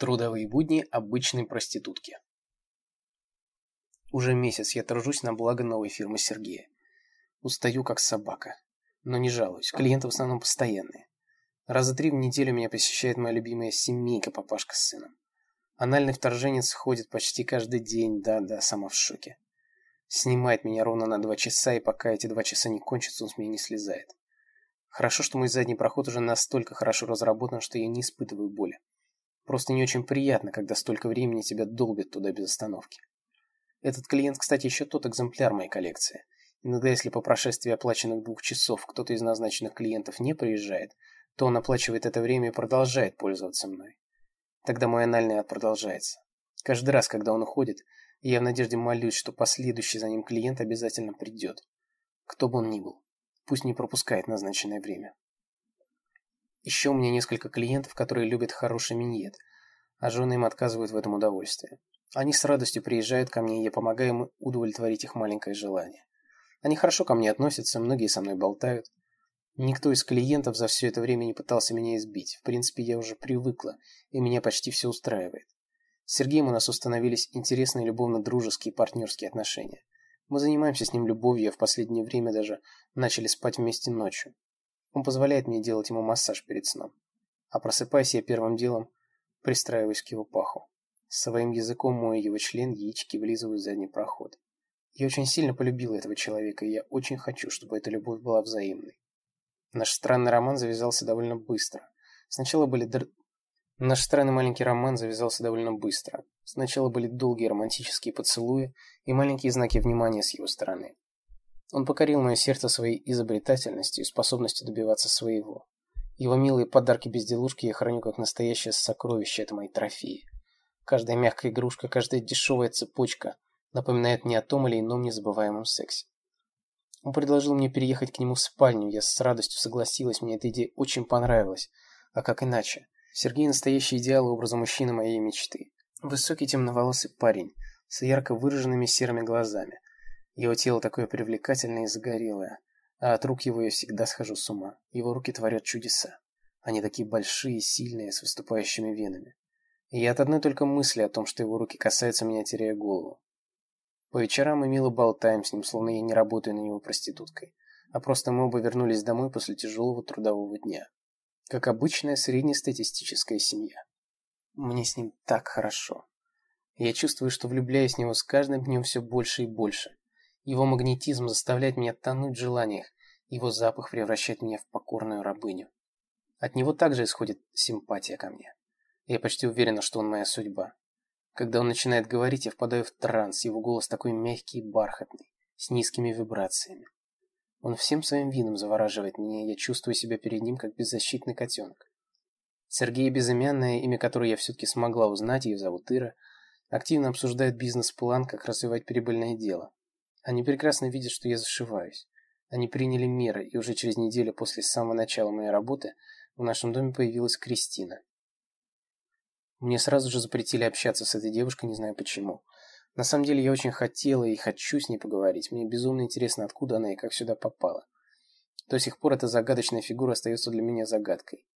Трудовые будни обычной проститутки. Уже месяц я тружусь на благо новой фирмы Сергея. Устаю как собака. Но не жалуюсь, клиенты в основном постоянные. Раза три в неделю меня посещает моя любимая семейка, папашка с сыном. Анальный вторженец ходит почти каждый день, да-да, сама в шоке. Снимает меня ровно на два часа, и пока эти два часа не кончатся, он с меня не слезает. Хорошо, что мой задний проход уже настолько хорошо разработан, что я не испытываю боли. Просто не очень приятно, когда столько времени тебя долбят туда без остановки. Этот клиент, кстати, еще тот экземпляр моей коллекции. Иногда, если по прошествии оплаченных двух часов кто-то из назначенных клиентов не приезжает, то он оплачивает это время и продолжает пользоваться мной. Тогда мой анальный продолжается. Каждый раз, когда он уходит, я в надежде молюсь, что последующий за ним клиент обязательно придет. Кто бы он ни был. Пусть не пропускает назначенное время. Еще у меня несколько клиентов, которые любят хороший миньет, а жены им отказывают в этом удовольствии. Они с радостью приезжают ко мне, и я помогаю им удовлетворить их маленькое желание. Они хорошо ко мне относятся, многие со мной болтают. Никто из клиентов за все это время не пытался меня избить. В принципе, я уже привыкла, и меня почти все устраивает. С Сергеем у нас установились интересные любовно-дружеские партнерские отношения. Мы занимаемся с ним любовью, а в последнее время даже начали спать вместе ночью. Он позволяет мне делать ему массаж перед сном. А просыпаясь, я первым делом пристраиваюсь к его паху. Своим языком мою его член, яички влизываю в задний проход. Я очень сильно полюбила этого человека, и я очень хочу, чтобы эта любовь была взаимной. Наш странный роман завязался довольно быстро. Сначала были др... Наш странный маленький роман завязался довольно быстро. Сначала были долгие романтические поцелуи и маленькие знаки внимания с его стороны. Он покорил мое сердце своей изобретательностью и способностью добиваться своего. Его милые подарки-безделушки я храню как настоящее сокровище, это мои трофеи. Каждая мягкая игрушка, каждая дешевая цепочка напоминает мне о том или ином незабываемом сексе. Он предложил мне переехать к нему в спальню, я с радостью согласилась, мне эта идея очень понравилась. А как иначе? Сергей настоящий идеал образа мужчины моей мечты. Высокий темноволосый парень с ярко выраженными серыми глазами, его тело такое привлекательное и загорелое, а от рук его я всегда схожу с ума. Его руки творят чудеса. Они такие большие, сильные, с выступающими венами. И я от одной только мысли о том, что его руки касаются меня, теряю голову. По вечерам мы мило болтаем с ним, словно я не работаю на него проституткой, а просто мы оба вернулись домой после тяжелого трудового дня. Как обычная среднестатистическая семья. Мне с ним так хорошо. Я чувствую, что влюбляюсь в него с каждым днем все больше и больше. Его магнетизм заставляет меня тонуть в желаниях, его запах превращает меня в покорную рабыню. От него также исходит симпатия ко мне. Я почти уверена, что он моя судьба. Когда он начинает говорить, я впадаю в транс, его голос такой мягкий и бархатный, с низкими вибрациями. Он всем своим видом завораживает меня, я чувствую себя перед ним, как беззащитный котенок. Сергей Безымянная, имя которой я все-таки смогла узнать, ее зовут Ира, активно обсуждает бизнес-план, как развивать прибыльное дело. Они прекрасно видят, что я зашиваюсь. Они приняли меры, и уже через неделю после самого начала моей работы в нашем доме появилась Кристина. Мне сразу же запретили общаться с этой девушкой, не знаю почему. На самом деле я очень хотела и хочу с ней поговорить. Мне безумно интересно, откуда она и как сюда попала. До сих пор эта загадочная фигура остается для меня загадкой.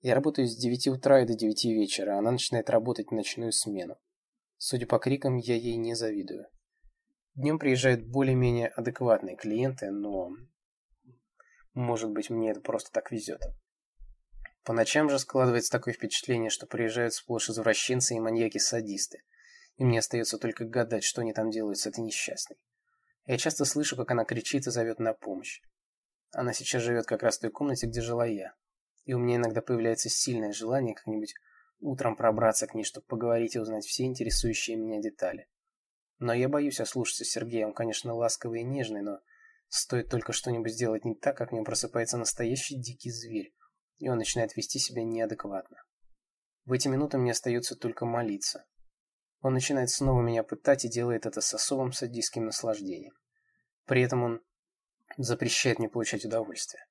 Я работаю с 9 утра и до 9 вечера, а она начинает работать в ночную смену. Судя по крикам, я ей не завидую. Днем приезжают более-менее адекватные клиенты, но... Может быть, мне это просто так везет. По ночам же складывается такое впечатление, что приезжают сплошь извращенцы и маньяки-садисты. И мне остается только гадать, что они там делают с этой несчастной. Я часто слышу, как она кричит и зовет на помощь. Она сейчас живет как раз в той комнате, где жила я. И у меня иногда появляется сильное желание как-нибудь утром пробраться к ней, чтобы поговорить и узнать все интересующие меня детали. Но я боюсь ослушаться Сергея, он, конечно, ласковый и нежный, но стоит только что-нибудь сделать не так, как в нем просыпается настоящий дикий зверь, и он начинает вести себя неадекватно. В эти минуты мне остается только молиться. Он начинает снова меня пытать и делает это с особым садистским наслаждением. При этом он запрещает мне получать удовольствие.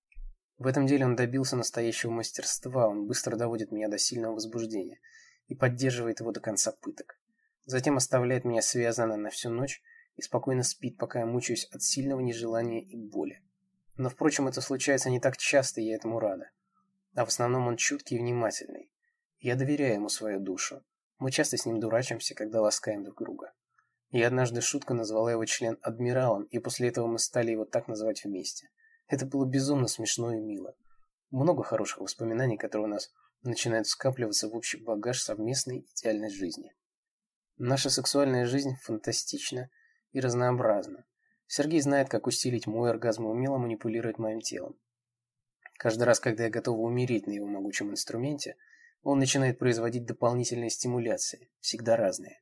В этом деле он добился настоящего мастерства, он быстро доводит меня до сильного возбуждения и поддерживает его до конца пыток. Затем оставляет меня связанной на всю ночь и спокойно спит, пока я мучаюсь от сильного нежелания и боли. Но, впрочем, это случается не так часто, и я этому рада. А в основном он чуткий и внимательный. Я доверяю ему свою душу. Мы часто с ним дурачимся, когда ласкаем друг друга. Я однажды шутка назвала его член адмиралом, и после этого мы стали его так называть вместе. Это было безумно смешно и мило. Много хороших воспоминаний, которые у нас начинают скапливаться в общий багаж совместной идеальной жизни. Наша сексуальная жизнь фантастична и разнообразна. Сергей знает, как усилить мой оргазм и умело манипулирует моим телом. Каждый раз, когда я готова умереть на его могучем инструменте, он начинает производить дополнительные стимуляции, всегда разные.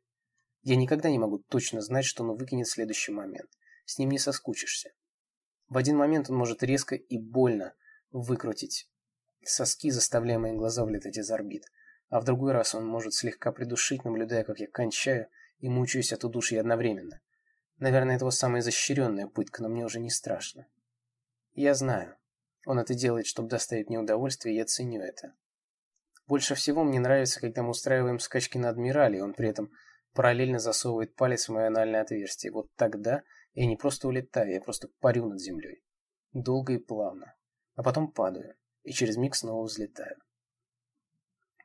Я никогда не могу точно знать, что он выкинет в следующий момент. С ним не соскучишься. В один момент он может резко и больно выкрутить соски, заставляя мои глаза вылетать из орбит. А в другой раз он может слегка придушить, наблюдая, как я кончаю и мучаюсь от удушья одновременно. Наверное, это его самая изощренная пытка, но мне уже не страшно. Я знаю. Он это делает, чтобы доставить мне удовольствие, и я ценю это. Больше всего мне нравится, когда мы устраиваем скачки на Адмирале, и он при этом параллельно засовывает палец в мое анальное отверстие. Вот тогда я не просто улетаю, я просто парю над землей. Долго и плавно. А потом падаю, и через миг снова взлетаю.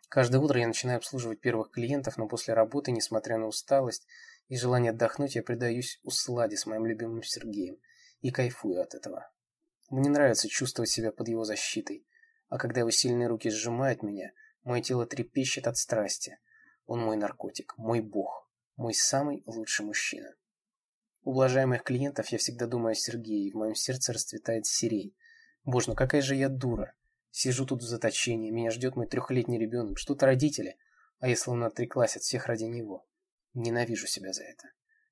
Каждое утро я начинаю обслуживать первых клиентов, но после работы, несмотря на усталость и желание отдохнуть, я предаюсь усладе с моим любимым Сергеем и кайфую от этого. Мне нравится чувствовать себя под его защитой, а когда его сильные руки сжимают меня, мое тело трепещет от страсти. Он мой наркотик, мой бог, мой самый лучший мужчина. Ублажая моих клиентов, я всегда думаю о Сергее, и в моем сердце расцветает сирень. Боже, ну какая же я дура. Сижу тут в заточении, меня ждет мой трехлетний ребенок, ждут родители, а я словно отреклась от всех ради него. Ненавижу себя за это.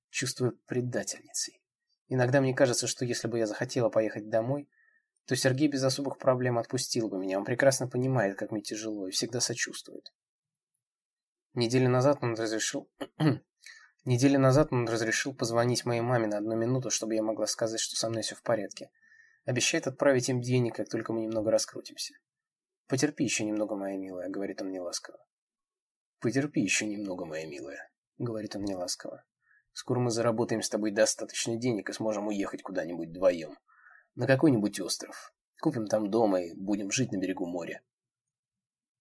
Чувствую предательницей. Иногда мне кажется, что если бы я захотела поехать домой, то Сергей без особых проблем отпустил бы меня. Он прекрасно понимает, как мне тяжело, и всегда сочувствует. Неделю назад он разрешил... Неделю назад он разрешил позвонить моей маме на одну минуту, чтобы я могла сказать, что со мной все в порядке. Обещает отправить им денег, как только мы немного раскрутимся. «Потерпи еще немного, моя милая», — говорит он мне ласково. «Потерпи еще немного, моя милая», — говорит он мне ласково. «Скоро мы заработаем с тобой достаточно денег и сможем уехать куда-нибудь вдвоем. На какой-нибудь остров. Купим там дом и будем жить на берегу моря».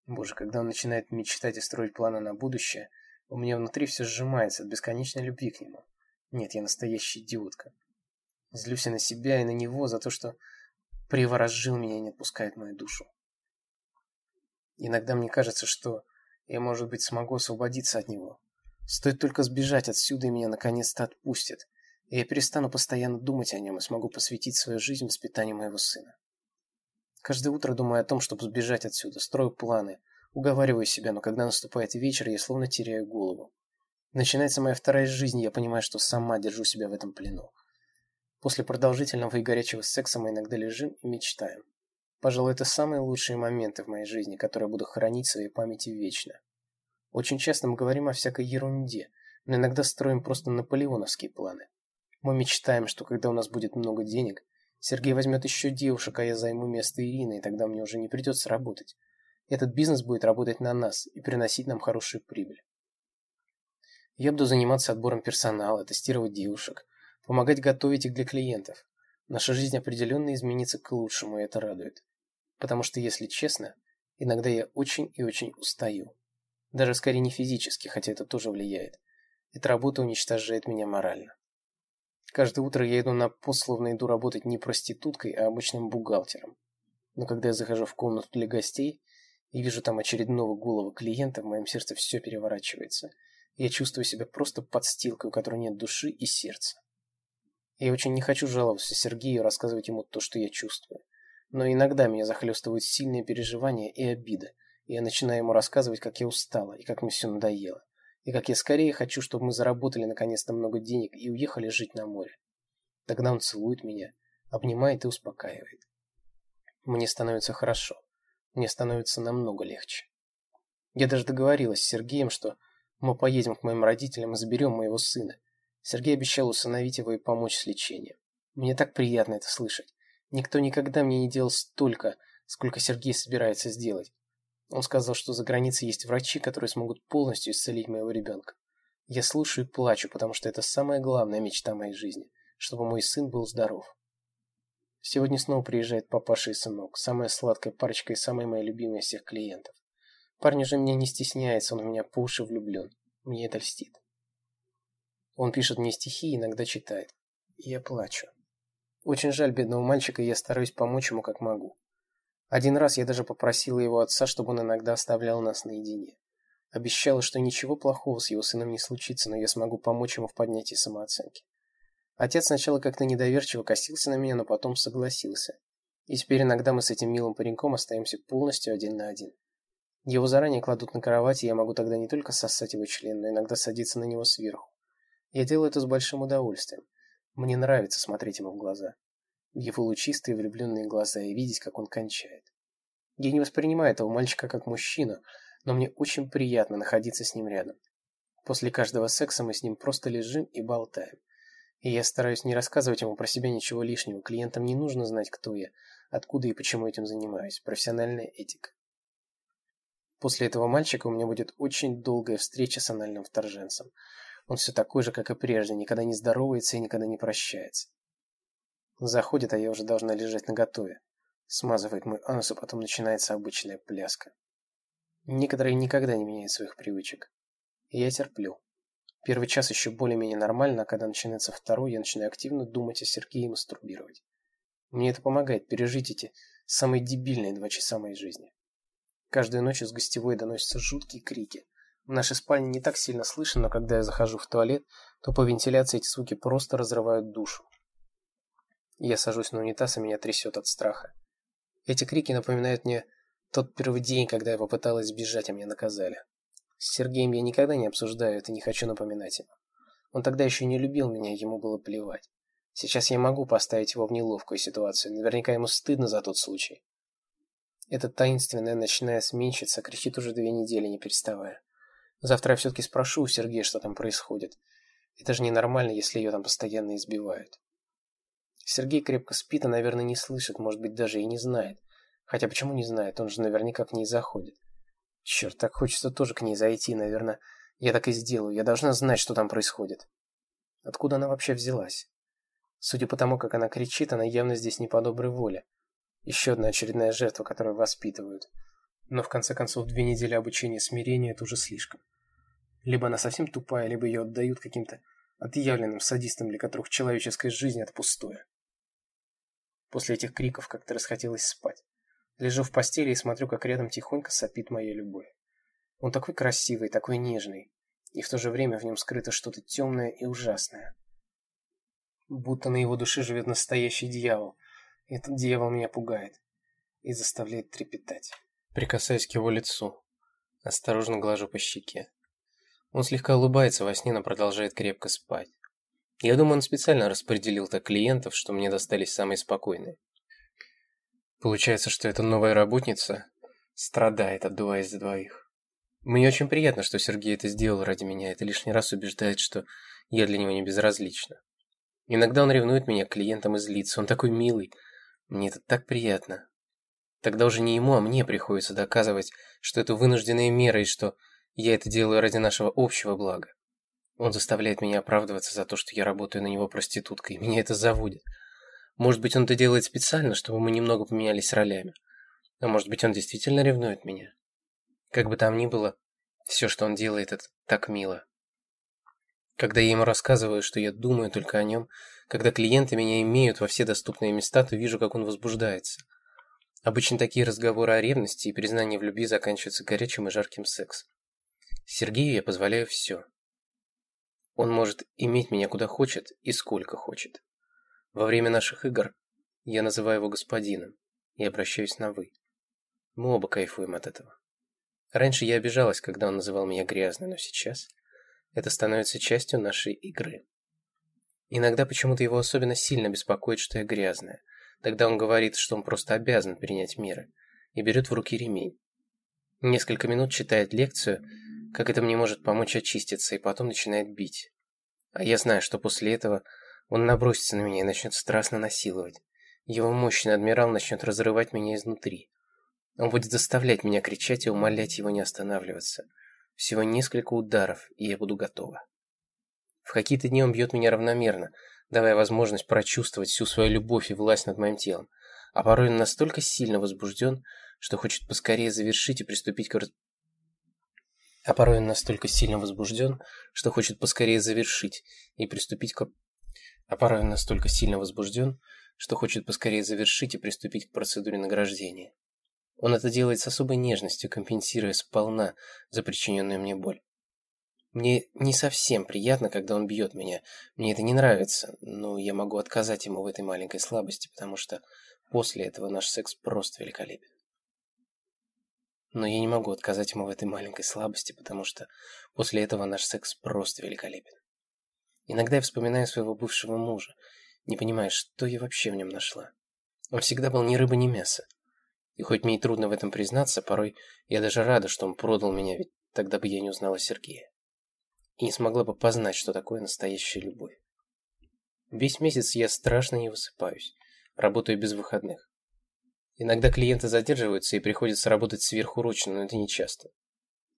Боже, когда он начинает мечтать и строить планы на будущее, у меня внутри все сжимается от бесконечной любви к нему. Нет, я настоящая идиотка. Злюсь и на себя, и на него за то, что приворожил меня и не отпускает мою душу. Иногда мне кажется, что я, может быть, смогу освободиться от него. Стоит только сбежать отсюда, и меня наконец-то отпустят. И я перестану постоянно думать о нем и смогу посвятить свою жизнь воспитанию моего сына. Каждое утро думаю о том, чтобы сбежать отсюда, строю планы, уговариваю себя, но когда наступает вечер, я словно теряю голову. Начинается моя вторая жизнь, и я понимаю, что сама держу себя в этом плену. После продолжительного и горячего секса мы иногда лежим и мечтаем. Пожалуй, это самые лучшие моменты в моей жизни, которые буду хранить в своей памяти вечно. Очень часто мы говорим о всякой ерунде, но иногда строим просто наполеоновские планы. Мы мечтаем, что когда у нас будет много денег, Сергей возьмет еще девушек, а я займу место Ирины, и тогда мне уже не придется работать. Этот бизнес будет работать на нас и приносить нам хорошую прибыль. Я буду заниматься отбором персонала, тестировать девушек, помогать готовить их для клиентов. Наша жизнь определенно изменится к лучшему, и это радует. Потому что, если честно, иногда я очень и очень устаю. Даже скорее не физически, хотя это тоже влияет. Эта работа уничтожает меня морально. Каждое утро я иду на пост, словно иду работать не проституткой, а обычным бухгалтером. Но когда я захожу в комнату для гостей и вижу там очередного голого клиента, в моем сердце все переворачивается. Я чувствую себя просто подстилкой, у которой нет души и сердца. Я очень не хочу жаловаться Сергею и рассказывать ему то, что я чувствую. Но иногда меня захлестывают сильные переживания и обида, и я начинаю ему рассказывать, как я устала и как мне все надоело. И как я скорее хочу, чтобы мы заработали наконец-то много денег и уехали жить на море. Тогда он целует меня, обнимает и успокаивает. Мне становится хорошо. Мне становится намного легче. Я даже договорилась с Сергеем, что мы поедем к моим родителям и заберем моего сына, Сергей обещал усыновить его и помочь с лечением. Мне так приятно это слышать. Никто никогда мне не делал столько, сколько Сергей собирается сделать. Он сказал, что за границей есть врачи, которые смогут полностью исцелить моего ребенка. Я слушаю и плачу, потому что это самая главная мечта моей жизни, чтобы мой сын был здоров. Сегодня снова приезжает папаша и сынок, самая сладкая парочка и самая моя любимая из всех клиентов. Парень же меня не стесняется, он в меня по уши влюблен. Мне это льстит. Он пишет мне стихи иногда читает. Я плачу. Очень жаль бедного мальчика, и я стараюсь помочь ему как могу. Один раз я даже попросила его отца, чтобы он иногда оставлял нас наедине. Обещала, что ничего плохого с его сыном не случится, но я смогу помочь ему в поднятии самооценки. Отец сначала как-то недоверчиво косился на меня, но потом согласился. И теперь иногда мы с этим милым пареньком остаемся полностью один на один. Его заранее кладут на кровать, и я могу тогда не только сосать его член, но иногда садиться на него сверху. Я делаю это с большим удовольствием. Мне нравится смотреть ему в глаза. В его лучистые влюбленные глаза и видеть, как он кончает. Я не воспринимаю этого мальчика как мужчину, но мне очень приятно находиться с ним рядом. После каждого секса мы с ним просто лежим и болтаем. И я стараюсь не рассказывать ему про себя ничего лишнего. Клиентам не нужно знать, кто я, откуда и почему этим занимаюсь. Профессиональная этика. После этого мальчика у меня будет очень долгая встреча с анальным вторженцем. Он все такой же, как и прежде, никогда не здоровается и никогда не прощается. Заходит, а я уже должна лежать наготове. Смазывает мой анус, а потом начинается обычная пляска. Некоторые никогда не меняют своих привычек. И я терплю. Первый час еще более-менее нормально, а когда начинается второй, я начинаю активно думать о Сергее и мастурбировать. Мне это помогает пережить эти самые дебильные два часа моей жизни. Каждую ночь из гостевой доносятся жуткие крики. В нашей спальне не так сильно слышно, но когда я захожу в туалет, то по вентиляции эти звуки просто разрывают душу. Я сажусь на унитаз, и меня трясет от страха. Эти крики напоминают мне тот первый день, когда я попыталась сбежать, а меня наказали. С Сергеем я никогда не обсуждаю это, не хочу напоминать ему. Он тогда еще не любил меня, ему было плевать. Сейчас я могу поставить его в неловкую ситуацию, наверняка ему стыдно за тот случай. Эта таинственная ночная сменщица кричит уже две недели, не переставая. Завтра я все-таки спрошу у Сергея, что там происходит. Это же ненормально, если ее там постоянно избивают. Сергей крепко спит, а, наверное, не слышит, может быть, даже и не знает. Хотя почему не знает, он же наверняка к ней заходит. Черт, так хочется тоже к ней зайти, наверное. Я так и сделаю, я должна знать, что там происходит. Откуда она вообще взялась? Судя по тому, как она кричит, она явно здесь не по доброй воле. Еще одна очередная жертва, которую воспитывают. Но в конце концов, две недели обучения смирению – это уже слишком. Либо она совсем тупая, либо ее отдают каким-то отъявленным садистам, для которых человеческая жизнь – это пустое. После этих криков как-то расхотелось спать. Лежу в постели и смотрю, как рядом тихонько сопит моя любовь. Он такой красивый, такой нежный, и в то же время в нем скрыто что-то темное и ужасное. Будто на его душе живет настоящий дьявол. Этот дьявол меня пугает и заставляет трепетать. Прикасаюсь к его лицу. Осторожно глажу по щеке. Он слегка улыбается во сне, но продолжает крепко спать. Я думаю, он специально распределил так клиентов, что мне достались самые спокойные. Получается, что эта новая работница страдает, отдуваясь за двоих. Мне очень приятно, что Сергей это сделал ради меня. Это лишний раз убеждает, что я для него не безразлична. Иногда он ревнует меня к клиентам и злится. Он такой милый. Мне это так приятно. Тогда уже не ему, а мне приходится доказывать, что это вынужденная мера и что я это делаю ради нашего общего блага. Он заставляет меня оправдываться за то, что я работаю на него проституткой, и меня это заводит. Может быть, он это делает специально, чтобы мы немного поменялись ролями. А может быть, он действительно ревнует меня. Как бы там ни было, все, что он делает, это так мило. Когда я ему рассказываю, что я думаю только о нем, когда клиенты меня имеют во все доступные места, то вижу, как он возбуждается. Обычно такие разговоры о ревности и признании в любви заканчиваются горячим и жарким сексом. Сергею я позволяю все. Он может иметь меня куда хочет и сколько хочет. Во время наших игр я называю его господином и обращаюсь на «вы». Мы оба кайфуем от этого. Раньше я обижалась, когда он называл меня грязной, но сейчас это становится частью нашей игры. Иногда почему-то его особенно сильно беспокоит, что я грязная – Тогда он говорит, что он просто обязан принять меры, и берет в руки ремень. Несколько минут читает лекцию, как это мне может помочь очиститься, и потом начинает бить. А я знаю, что после этого он набросится на меня и начнет страстно насиловать. Его мощный адмирал начнет разрывать меня изнутри. Он будет заставлять меня кричать и умолять его не останавливаться. Всего несколько ударов, и я буду готова. В какие-то дни он бьет меня равномерно, давая возможность прочувствовать всю свою любовь и власть над моим телом. А порой он настолько сильно возбужден, что хочет поскорее завершить и приступить к. А порой он настолько сильно возбужден, что хочет поскорее завершить и приступить к... А порой он настолько сильно возбужден, что хочет поскорее завершить и приступить к процедуре награждения. Он это делает с особой нежностью, компенсируя сполна за причиненную мне боль. Мне не совсем приятно, когда он бьет меня. Мне это не нравится, но я могу отказать ему в этой маленькой слабости, потому что после этого наш секс просто великолепен. Но я не могу отказать ему в этой маленькой слабости, потому что после этого наш секс просто великолепен. Иногда я вспоминаю своего бывшего мужа, не понимая, что я вообще в нем нашла. Он всегда был ни рыба, ни мясо. И хоть мне и трудно в этом признаться, порой я даже рада, что он продал меня, ведь тогда бы я не узнала Сергея. И не смогла бы познать, что такое настоящая любовь. Весь месяц я страшно не высыпаюсь, работаю без выходных. Иногда клиенты задерживаются и приходится работать сверхурочно, но это не часто.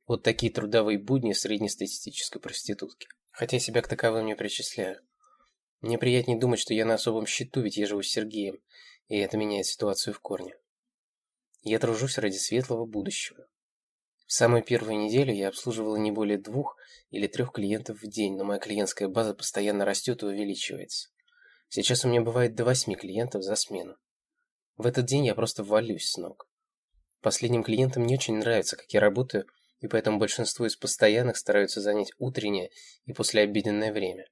Вот такие трудовые будни среднестатистической проститутки. Хотя себя к таковым не причисляю. Мне приятнее думать, что я на особом счету, ведь я живу с Сергеем, и это меняет ситуацию в корне. Я тружусь ради светлого будущего. В самую первую неделю я обслуживала не более двух или трех клиентов в день, но моя клиентская база постоянно растет и увеличивается. Сейчас у меня бывает до восьми клиентов за смену. В этот день я просто валюсь с ног. Последним клиентам не очень нравится, как я работаю, и поэтому большинство из постоянных стараются занять утреннее и послеобеденное время.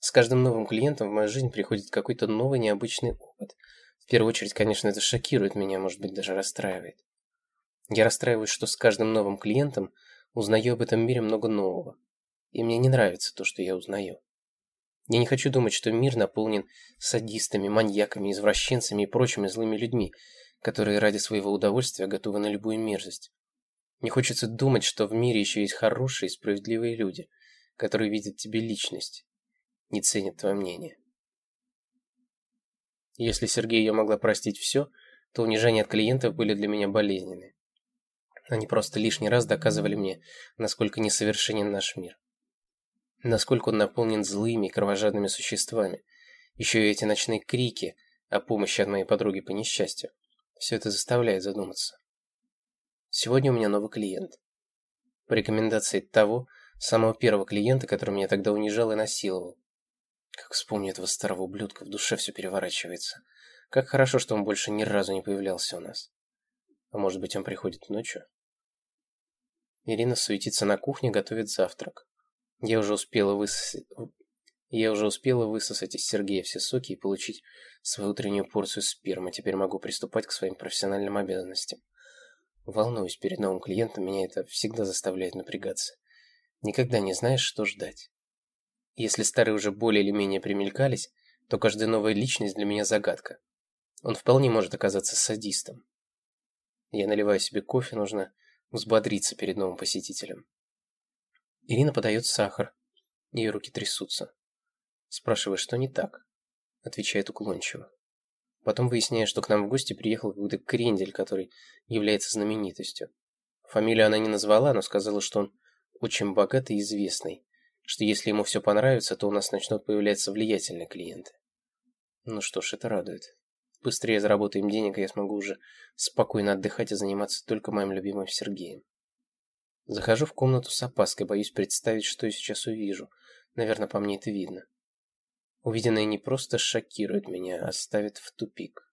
С каждым новым клиентом в мою жизнь приходит какой-то новый необычный опыт – в первую очередь, конечно, это шокирует меня, может быть, даже расстраивает. Я расстраиваюсь, что с каждым новым клиентом узнаю об этом мире много нового. И мне не нравится то, что я узнаю. Я не хочу думать, что мир наполнен садистами, маньяками, извращенцами и прочими злыми людьми, которые ради своего удовольствия готовы на любую мерзость. Мне хочется думать, что в мире еще есть хорошие и справедливые люди, которые видят тебе личность, не ценят твое мнение. Если Сергею могла простить все, то унижения от клиентов были для меня болезненны. Они просто лишний раз доказывали мне, насколько несовершенен наш мир. Насколько он наполнен злыми кровожадными существами. Еще и эти ночные крики о помощи от моей подруги по несчастью. Все это заставляет задуматься. Сегодня у меня новый клиент. По рекомендации того, самого первого клиента, который меня тогда унижал и насиловал. Как вспомню этого старого ублюдка, в душе все переворачивается. Как хорошо, что он больше ни разу не появлялся у нас. А может быть, он приходит ночью? Ирина суетится на кухне, готовит завтрак. Я уже успела высосать... Я уже успела высосать из Сергея все соки и получить свою утреннюю порцию спермы. Теперь могу приступать к своим профессиональным обязанностям. Волнуюсь перед новым клиентом, меня это всегда заставляет напрягаться. Никогда не знаешь, что ждать. Если старые уже более или менее примелькались, то каждая новая личность для меня загадка. Он вполне может оказаться садистом. Я наливаю себе кофе, нужно взбодриться перед новым посетителем. Ирина подает сахар. Ее руки трясутся. Спрашиваю, что не так? Отвечает уклончиво. Потом выясняю, что к нам в гости приехал какой-то крендель, который является знаменитостью. Фамилию она не назвала, но сказала, что он очень богатый и известный, что если ему все понравится, то у нас начнут появляться влиятельные клиенты. Ну что ж, это радует. Быстрее заработаем денег, и я смогу уже спокойно отдыхать и заниматься только моим любимым Сергеем. Захожу в комнату с опаской, боюсь представить, что я сейчас увижу. Наверное, по мне это видно. Увиденное не просто шокирует меня, а ставит в тупик.